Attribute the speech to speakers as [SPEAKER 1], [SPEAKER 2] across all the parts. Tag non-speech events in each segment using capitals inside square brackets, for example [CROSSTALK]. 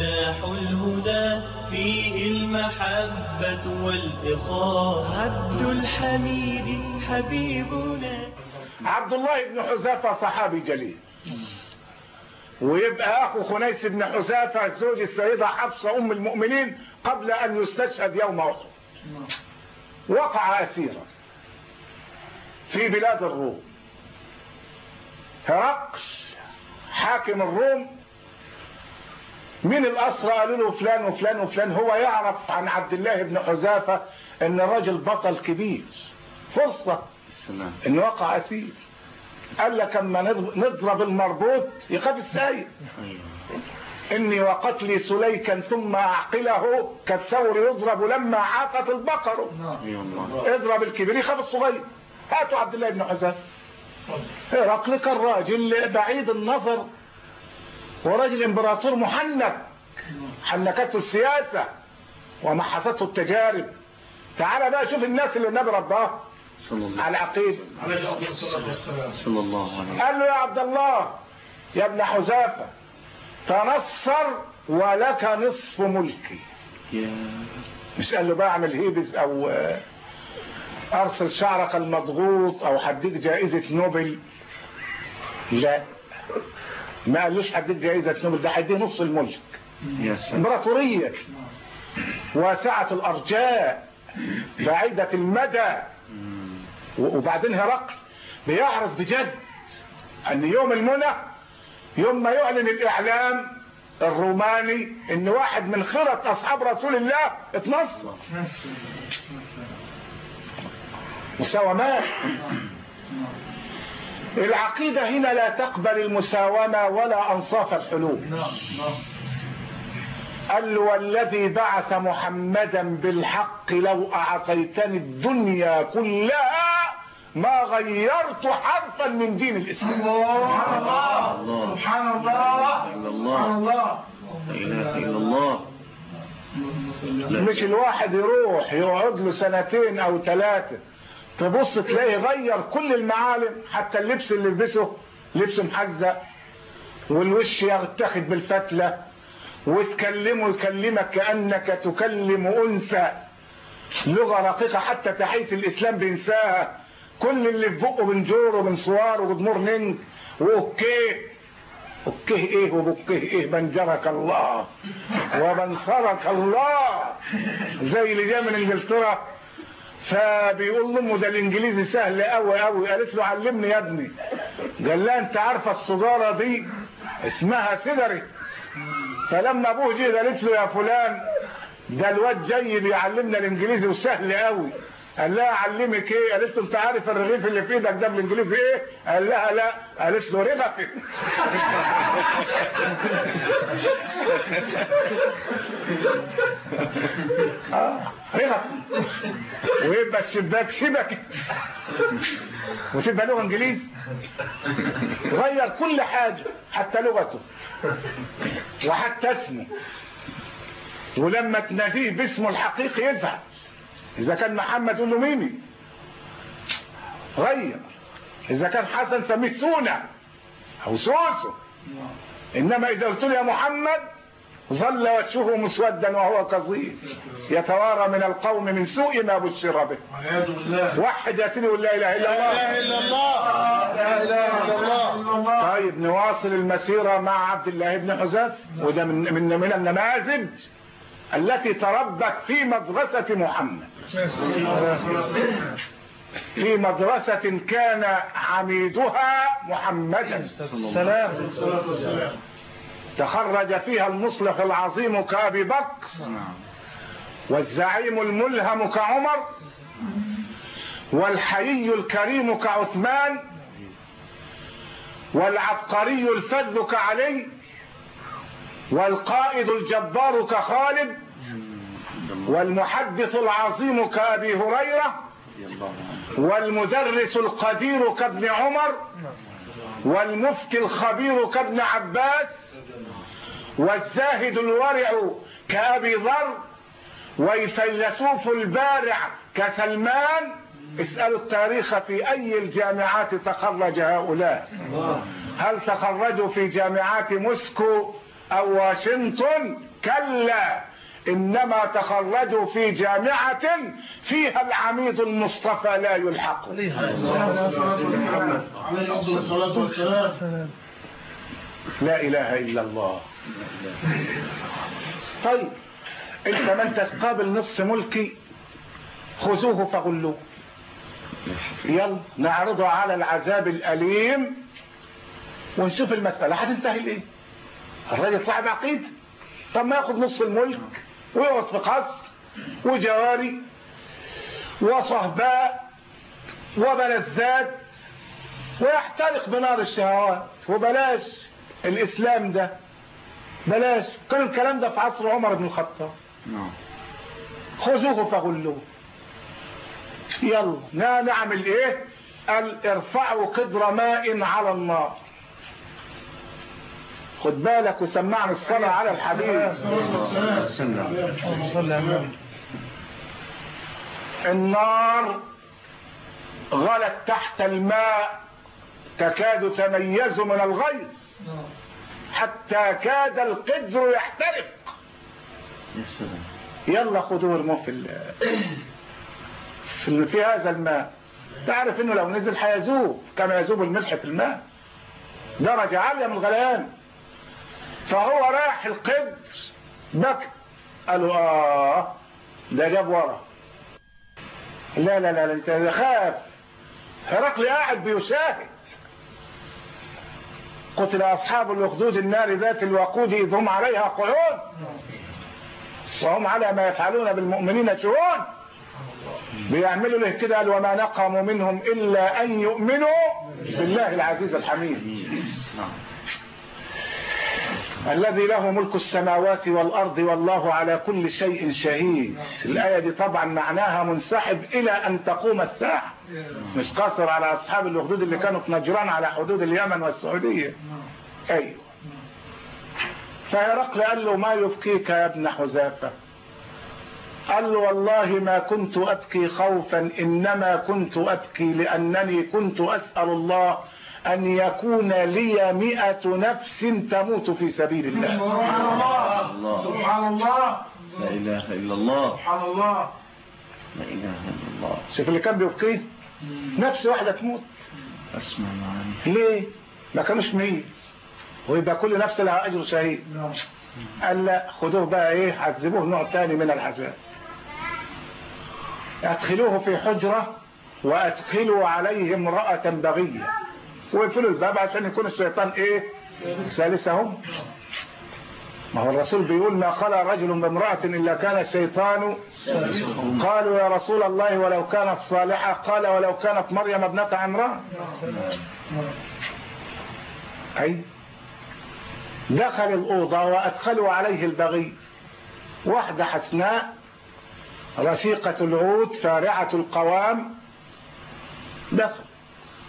[SPEAKER 1] مفتاح الهدى فيه المحبة والإخاء عبد الحميد حبيبنا.
[SPEAKER 2] عبد الله بن حذافة صحابي جليل. ويبقى أخو خنيس بن حذافة زوج السيدة حفصة أم المؤمنين قبل أن يستشهد يوم أحد. وقع أسيرا في بلاد الروم. هرقل حاكم الروم من الأسرى؟ قالوا له فلان وفلان وفلان. هو يعرف عن عبد الله بن حذافة إن الراجل بطل كبير. فرصة
[SPEAKER 3] السلام
[SPEAKER 2] إن وقع أسير. قال لك أما نضرب- المربوط يخاف السايق إني وقتلي سليكا ثم أعقله كالثور يضرب لما عافت البقر.
[SPEAKER 3] الله.
[SPEAKER 2] اضرب الكبير يخاف الصغير. هاتوا عبد الله بن حذافة. هرقل كان راجل بعيد النظر. وراجل امبراطور محنك. حنكته السياسة ومحصته التجارب. تعال بقى شوف الناس اللي النبي رباه على عقيدة.
[SPEAKER 3] صلى الله عليه
[SPEAKER 2] قال له يا عبد الله يا ابن حذافة تنصر ولك نصف ملكي. مش قال له بقى اعمل هيبز أو أرسل شعرك المضغوط أو هديك جائزة نوبل. لا. ما قالوش هديك جائزة نوبل ده هيديه نص الملك. إمبراطورية. واسعة الأرجاء. بعيدة المدى. وبعدين هرقل. بيعرف بجد أن يوم المنى يوم ما يعلن الإعلام الروماني إن واحد من خرط أصحاب رسول الله اتنصر. مساومات العقيدة هنا لا تقبل المساومة ولا أنصاف الحلول. قال له والذي بعث محمدا بالحق لو أعطيتني الدنيا كلها ما غيرت حرفا من دين الإسلام.
[SPEAKER 3] الله
[SPEAKER 4] سبحان الله. سبحان
[SPEAKER 3] الله.
[SPEAKER 4] الله.
[SPEAKER 3] لا إله إلا الله.
[SPEAKER 2] مش الواحد يروح يقعد له سنتين أو ثلاثة. تبص تلاقيه غير كل المعالم حتى اللبس اللي لبسه لبس محزق والوش يتاخد بالفتلة وتكلمه يكلمك كأنك تكلم أنثى. لغة رقيقة حتى تحية الإسلام بينساها. كل اللي في بقه بنجور وبنصوار وبدمور نينج وأوكيه أوكيه إيه وبوكيه إيه. بنجرك الله. وبنصرك الله. زي اللي جاي من إنجلترا. فبيقول لامه ده الإنجليزي سهل قوي قوي قالت له علمني يا ابني. قال لها أنت عارفه السجارة دي اسمها سيجاريت فلما أبوه جه قالت له يا فلان ده الواد جاي بيعلمنا الإنجليزي وسهل قوي قال لها اعلمك إيه؟ قالت له أنت عارف الرغيف اللي في إيدك ده بالإنجليزي إيه؟ قال لها لا. قالت له رغفي [LAUGHS] آه رغفي ويبقى الشباك شبكي وتبقى لغة إنجليزي. غير كل حاجة حتى لغته. وحتى اسمه. ولما تناديه باسمه الحقيقي يزعل. إذا كان محمد تقول له ميمي. غير. إذا كان حسن سميه سونا أو سوسو. إنما إذا قلت له يا محمد ظل وجهه مسودا وهو كظيم يتوارى من القوم من سوء ما بشر به. وحد يا سيدي ولا إله إلا الله.
[SPEAKER 4] إلا الله. لا إله إلا الله.
[SPEAKER 2] طيب نواصل المسيرة مع عبد الله بن حذافة وده من من من النماذج التي تربت في مدرسة محمد. في مدرسة كان عميدها محمدا. سلام تخرج فيها المصلح العظيم كأبي بكر. والزعيم الملهم كعمر. والحيي الكريم كعثمان. والعبقري الفذ كعلي. والقائد الجبار كخالد والمحدث العظيم كأبي هريرة والمدرس القدير كابن عمر والمفتي الخبير كابن عباس والزاهد الورع كأبي ذر والفيلسوف البارع كسلمان. اسألوا التاريخ في أي الجامعات تخرج هؤلاء؟ هل تخرجوا في جامعات موسكو؟ أو واشنطن كلا. إنما تخرجوا في جامعة فيها العميد المصطفى لا يلحق. لا إله إلا الله. طيب إنت من تستقابل نصف ملكي خذوه فغلوه. يلا نعرضه على العذاب الأليم ونشوف المسألة. هتنتهي لإيه الراجل صاحب عقيدة طب ما ياخد نص الملك ويقعد في قصر وجواري وصهباء وبلذات ويحترق بنار الشهوات. وبلاش الإسلام ده. بلاش. كان الكلام ده في عصر عمر بن الخطاب.
[SPEAKER 3] نعم.
[SPEAKER 2] خذوه فغلوه. يلا نعمل إيه؟ قال ارفعوا قدر ماء على النار. خد بالك وسمعنا الصلاة على الحبيب. النار غلت تحت الماء تكاد تميز من الغيظ حتى كاد القدر يحترق. يلا خدوه ارموه في في, في هذا الماء. تعرف إنه لو نزل هيذوب كما يذوب الملح في الماء. درجة عالية من الغليان. فهو رايح القدر بكى قالوا آه. ده جاب ورا. لا لا لا انت خاف هرقل قاعد بيشاهد. قتل أصحاب الأخدود النار ذات الوقود إذ هم عليها قعود. وهم على ما يفعلون بالمؤمنين شهود. بيعملوا له كده قال وما نقموا منهم إلا أن يؤمنوا بالله العزيز الحميد.
[SPEAKER 3] نعم.
[SPEAKER 2] الذي له ملك السماوات والأرض والله على كل شيء شهيد. الآية دي طبعا معناها منسحب إلى أن تقوم الساعة مش قاصر على أصحاب الأخدود اللي كانوا في نجران على حدود اليمن والسعودية. أيوه فهرقل قال له ما يبكيك يا ابن حذافة؟ قال له والله ما كنت أبكي خوفا إنما كنت أبكي لأنني كنت أسأل الله أن يكون لي مئة نفس تموت في سبيل الله.
[SPEAKER 3] الله.
[SPEAKER 4] سبحان الله.
[SPEAKER 3] لا إله إلا الله.
[SPEAKER 4] سبحان الله.
[SPEAKER 3] لا إله إلا الله.
[SPEAKER 2] شوف اللي كان بيبكيه نفس واحدة تموت.
[SPEAKER 3] أسمع معاني
[SPEAKER 2] ليه؟ ما كانوش مية ويبقى كل نفس لها أجر شهيد.
[SPEAKER 4] نعم.
[SPEAKER 2] قال لا خدوه بقى إيه؟ عذبوه نوع تاني من العذاب أدخلوه في حجرة وأدخلوا عليه امرأة بغية. ويقفلوا الباب عشان يكون الشيطان إيه؟ ثالثهم. ما هو الرسول بيقول ما خلى رجل بامرأة إلا كان الشيطان قالوا يا رسول الله ولو كانت صالحة قال ولو كانت مريم ابنة عمران أي دخل الأوضة وأدخلوا عليه البغي. واحدة حسناء رشيقة العود فارعة القوام. دخل.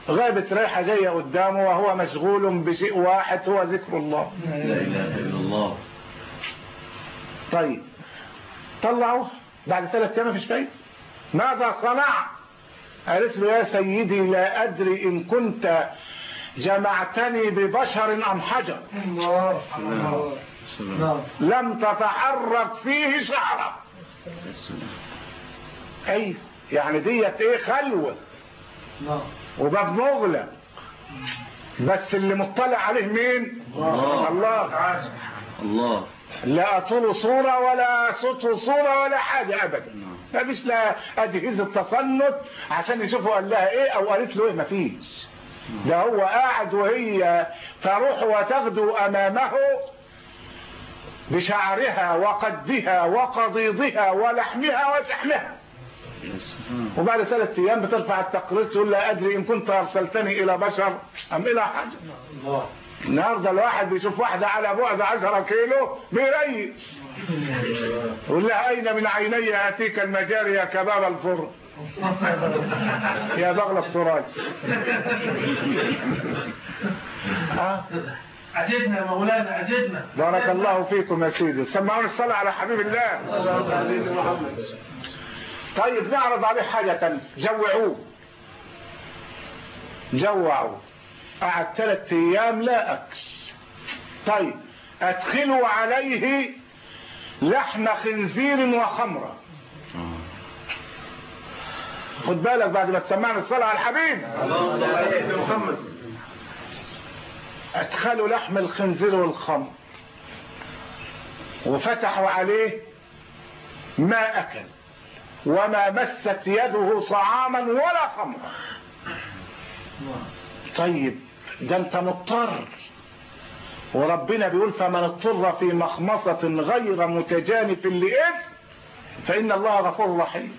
[SPEAKER 2] غابت ريحة جاية قدامه وهو مشغول بشيء واحد هو ذكر الله.
[SPEAKER 3] لا إله إلا الله.
[SPEAKER 2] طيب. طلعوه بعد ثلاث أيام مفيش فايده ماذا صنع؟ قالت له يا سيدي لا أدري إن كنت جمعتني ببشر أم حجر.
[SPEAKER 4] الله.
[SPEAKER 3] سلام. سلام
[SPEAKER 2] لم تتحرك فيه شعره
[SPEAKER 3] يا سلام.
[SPEAKER 2] أي يعني ديت إيه؟ خلوة.
[SPEAKER 4] نعم.
[SPEAKER 2] وباب مغلق بس اللي مطلع عليه مين؟
[SPEAKER 3] الله.
[SPEAKER 2] الله.
[SPEAKER 3] الله.
[SPEAKER 2] لا طول صورة ولا صوت صورة ولا حاجة أبدا. ما فيش لا أجهزة تصنت عشان يشوفوا قال لها إيه أو قالت له إيه ما فيش. ده هو قاعد وهي تروح وتغدو أمامه بشعرها وقدها وقضيضها ولحمها وشحمها. وبعد ثلاث أيام بترفع التقرير تقول لا أدري إن كنت أرسلتني إلى بشر أم إلى حاجة
[SPEAKER 4] الله.
[SPEAKER 2] النهارده الواحد بيشوف واحدة على بعد 10 كيلو بيريس. [LAUGHS] يقول لها أين من عيني يأتيك المجاري يا كباب الفرن يا بغل السراج.
[SPEAKER 4] يا مولانا عجبنا
[SPEAKER 2] بارك الله فيكم يا سيدي. سمعون الصلاة على حبيب الله. طيب نعرض عليه حاجة. جوعوه. جوعوا. قعد ثلاث أيام لا أكل. طيب أدخلوا عليه لحم خنزير وخمرة. خد بالك بعد ما تسمعنا الصلاة على الحبيب. أدخلوا لحم الخنزير والخمر. وفتحوا عليه ما أكل. وما مست يده طعاما ولا خمرا. طيب ده انت مضطر. وربنا بيقول فمن اضطر في مخمصة غير متجانف لإثم فإن الله غفور رحيم.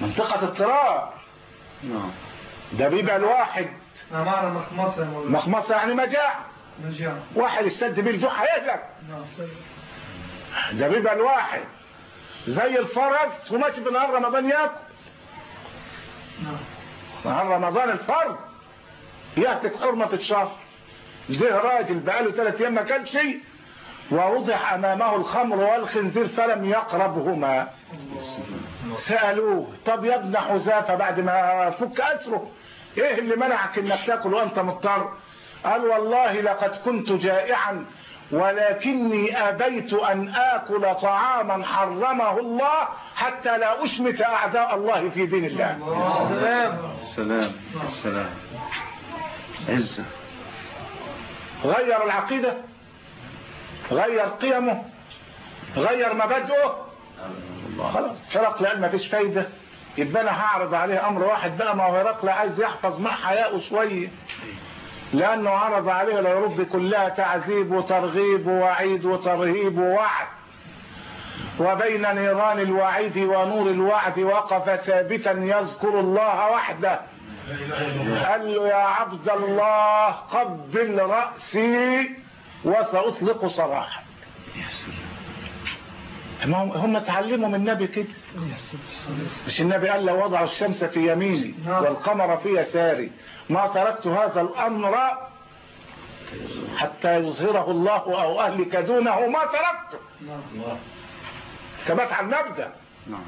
[SPEAKER 2] منطقة اضطرار.
[SPEAKER 3] نعم.
[SPEAKER 2] ده بيبقى الواحد.
[SPEAKER 1] معنى مخمصة
[SPEAKER 2] يعني مجاعة. واحد اشتد بيه الجوع هيهلك
[SPEAKER 1] نعم
[SPEAKER 2] ده بيبقى الواحد. زي الفرس وماشي بنهار رمضان ياكل. نهار رمضان الفرد يهتك حرمة الشهر. ده راجل بقاله ثلاث أيام ما كان شيء. ووضع أمامه الخمر والخنزير فلم يقربهما. سألوه طب يا ابن حذافة بعد ما فك أسره إيه اللي منعك إنك تاكل وأنت مضطر؟ قال والله لقد كنت جائعا ولكني أبيت أن آكل طعاما حرمه الله حتى لا أشمت أعداء الله في دين الله.
[SPEAKER 1] سلام.
[SPEAKER 3] السلام السلام عزة
[SPEAKER 2] غير العقيدة غير قيمه غير مبادئه. خلاص هرقل قال ما فيش فايدة. يبقى أنا هعرض عليه أمر واحد بقى ما هو هرقل عايز يحفظ مع حياءه شوية. لأنه عرض عليه يرد كلها تعذيب وترغيب ووعيد وترهيب ووعد. وبين نيران الوعيد ونور الوعد وقف ثابتا يذكر الله وحده. قال له يا عبد الله قبل رأسي وسأطلق سراحك هم اتعلموا من النبي كده. مش النبي قال لو وضعوا الشمس في يميني والقمر في يساري ما تركت هذا الأمر حتى يظهره الله أو أهلك دونه ما تركته.
[SPEAKER 1] نعم.
[SPEAKER 2] ثبات على المبدأ.
[SPEAKER 3] نعم.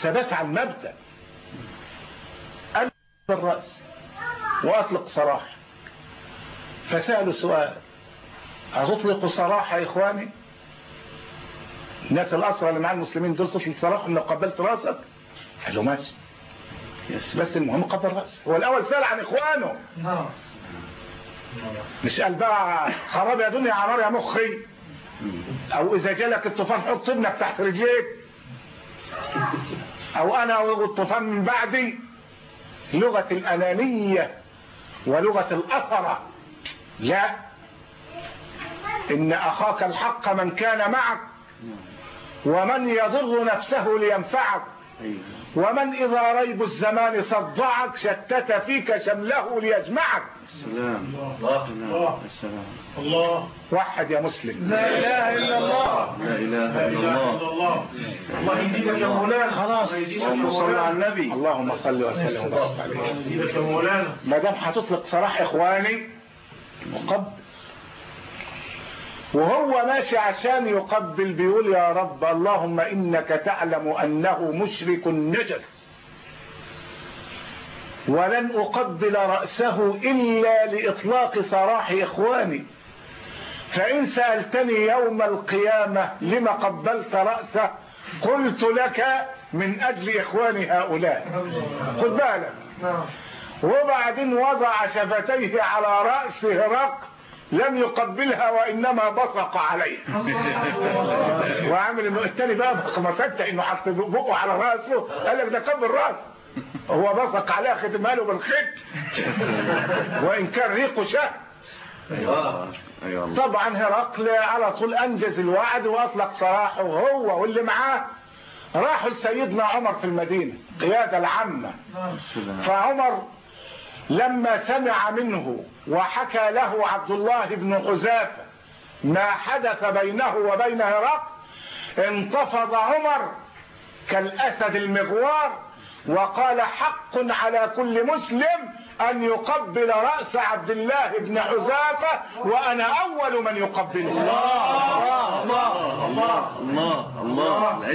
[SPEAKER 2] ثبات على المبدأ. قال الرأس وأطلق سراح فسألوا سؤال هتطلق سراح يا إخواني؟ الناس الأسرى اللي مع المسلمين دول تطلق سراح لو قبلت رأسك؟ قال له ماشي.
[SPEAKER 3] سلام
[SPEAKER 2] بس المهم قبل رأسه. هو الأول سأل عن إخوانه.
[SPEAKER 1] نعم.
[SPEAKER 2] مش قال بقى خراب يا دنيا عمار يا مخي. أو إذا جالك الطوفان حط ابنك تحت رجليك. أو أنا والطوفان من بعدي. لغة الأنانية ولغة الأثرة. لا. إن أخاك الحق من كان معك ومن يضر نفسه لينفعك. ومن إذا ريب الزمان صدعك شتت فيك شمله ليجمعك.
[SPEAKER 3] السلام.
[SPEAKER 1] الله.
[SPEAKER 3] السلام السلام
[SPEAKER 1] الله.
[SPEAKER 2] وحد يا مسلم.
[SPEAKER 1] لا إله إلا الله.
[SPEAKER 3] لا إله إلا الله.
[SPEAKER 1] الله. يهديك يا مولانا.
[SPEAKER 2] خلاص.
[SPEAKER 3] اللهم صل على النبي.
[SPEAKER 2] اللهم صل وسلم وبارك عليه. ما دام هتطلق سراح إخواني وقبل وهو ماشي عشان يقبل بيقول يا رب اللهم إنك تعلم أنه مشرك نجس. ولن أقبل رأسه إلا لإطلاق سراح إخواني. فإن سألتني يوم القيامة لما قبلت رأسه قلت لك من أجل اخواني هؤلاء. خد بالك.
[SPEAKER 1] نعم.
[SPEAKER 2] وبعدين وضع شفتيه على رأس هرقل لم يقبلها وإنما بصق عليها وعامل انه التاني بقى ما صدق إنه حط بقه على رأسه قال لك ده قبل راس هو بصق عليها ختمها له بالخيط. وإن كان ريقه شهد
[SPEAKER 3] أيوة.
[SPEAKER 2] طبعا هرقل على طول أنجز الوعد وأطلق سراحه هو واللي معاه. راحوا لسيدنا عمر في المدينة قيادة العامة.
[SPEAKER 3] السلام
[SPEAKER 2] فعمر لما سمع منه وحكى له عبد الله بن حذافة ما حدث بينه وبين هرقل انتفض عمر كالأسد المغوار وقال حق على كل مسلم أن يقبل رأس عبد الله بن حذافة وأنا أول من يقبله
[SPEAKER 1] الله الله الله
[SPEAKER 3] الله الله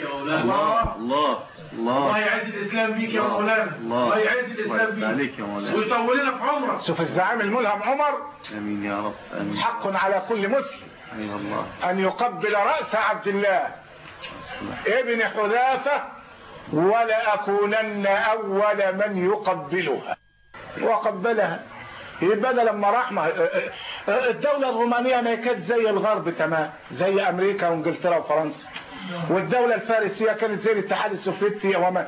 [SPEAKER 1] يا مولانا
[SPEAKER 3] الله الله
[SPEAKER 1] الله
[SPEAKER 3] الله.
[SPEAKER 1] يعز الإسلام بيك يا مولانا
[SPEAKER 3] الله.
[SPEAKER 1] يعز
[SPEAKER 3] عليك
[SPEAKER 1] بيك.
[SPEAKER 3] يا مولانا
[SPEAKER 1] ويطول لنا في عمرك.
[SPEAKER 2] شوف الزعيم الملهم عمر.
[SPEAKER 3] آمين يا رب. آمين.
[SPEAKER 2] حق على كل مسلم.
[SPEAKER 3] الله.
[SPEAKER 2] أن يقبل رأس عبد الله. ابن حذافة. ولأكونن أول من يقبلها. وقبلها. يبقى ده لما راح ما- الدولة الرومانية ما كانت زي الغرب تمام. زي أمريكا وإنجلترا وفرنسا. والدولة الفارسية كانت زي الاتحاد السوفيتي ومن,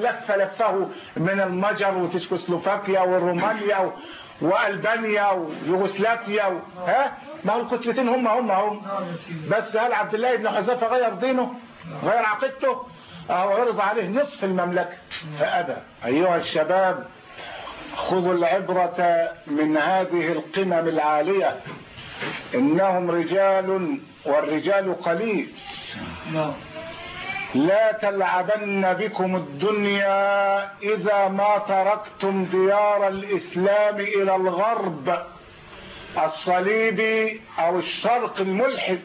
[SPEAKER 2] لف لفه من المجر وتشكوسلوفاكيا ورومانيا و- وألبانيا ويوغوسلافيا و... ها؟ ما هو الكتلتين هم هم هم. بس هل عبد الله بن حذافة غير دينه؟ غير عقيدته؟ أو عرض عليه نصف المملكة. فأبى. أيها الشباب خذوا العبرة من هذه القمم العالية. إنهم رجال والرجال قليل. لا تلعبن بكم الدنيا إذا ما تركتم ديار الإسلام إلى الغرب الصليبي أو الشرق الملحد.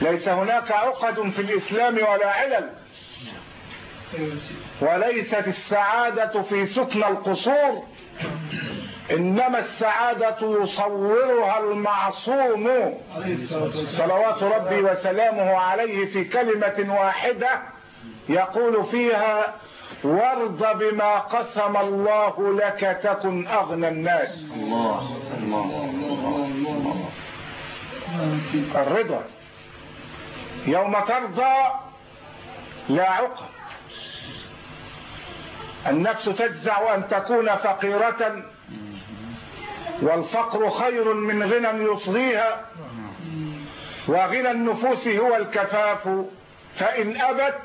[SPEAKER 2] ليس هناك عقد في الإسلام ولا علل. وليست السعادة في سكن القصور. إنما السعادة يصورها المعصوم. صلوات ربي وسلامه عليه في كلمة واحدة يقول فيها وارض بما قسم الله لك تكن أغنى الناس.
[SPEAKER 3] الله
[SPEAKER 2] الرضا. يوم ترضى لا عقد النفس تجزع أن تكون فقيرة والفقر خير من غنى يصغيها وغنى النفوس هو الكفاف فإن أبت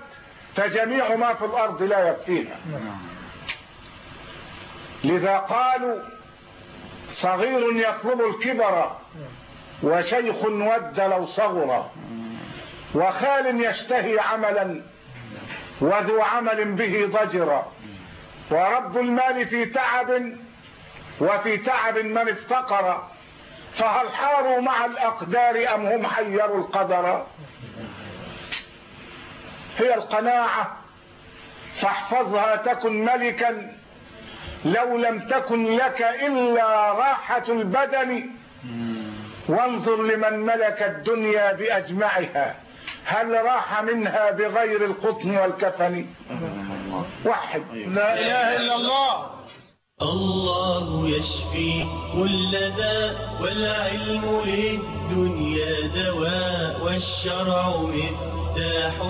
[SPEAKER 2] فجميع ما في الأرض لا يكفيها لذا قالوا صغير يطلب الكبر وشيخ ود لو صغر وخال يشتهي عملا وذو عمل به ضجر ورب المال في تعب وفي تعب من افتقر فهل حاروا مع الأقدار أم هم حيروا القدر؟ هي القناعة فاحفظها تكن ملكا لو لم تكن لك إلا راحة البدن. وانظر لمن ملك الدنيا بأجمعها هل راح منها بغير القطن والكفن؟ واحد.
[SPEAKER 4] لا إله إلا الله.
[SPEAKER 5] الله يشفي كل داء والعلم للدنيا دواء والشرع مفتاح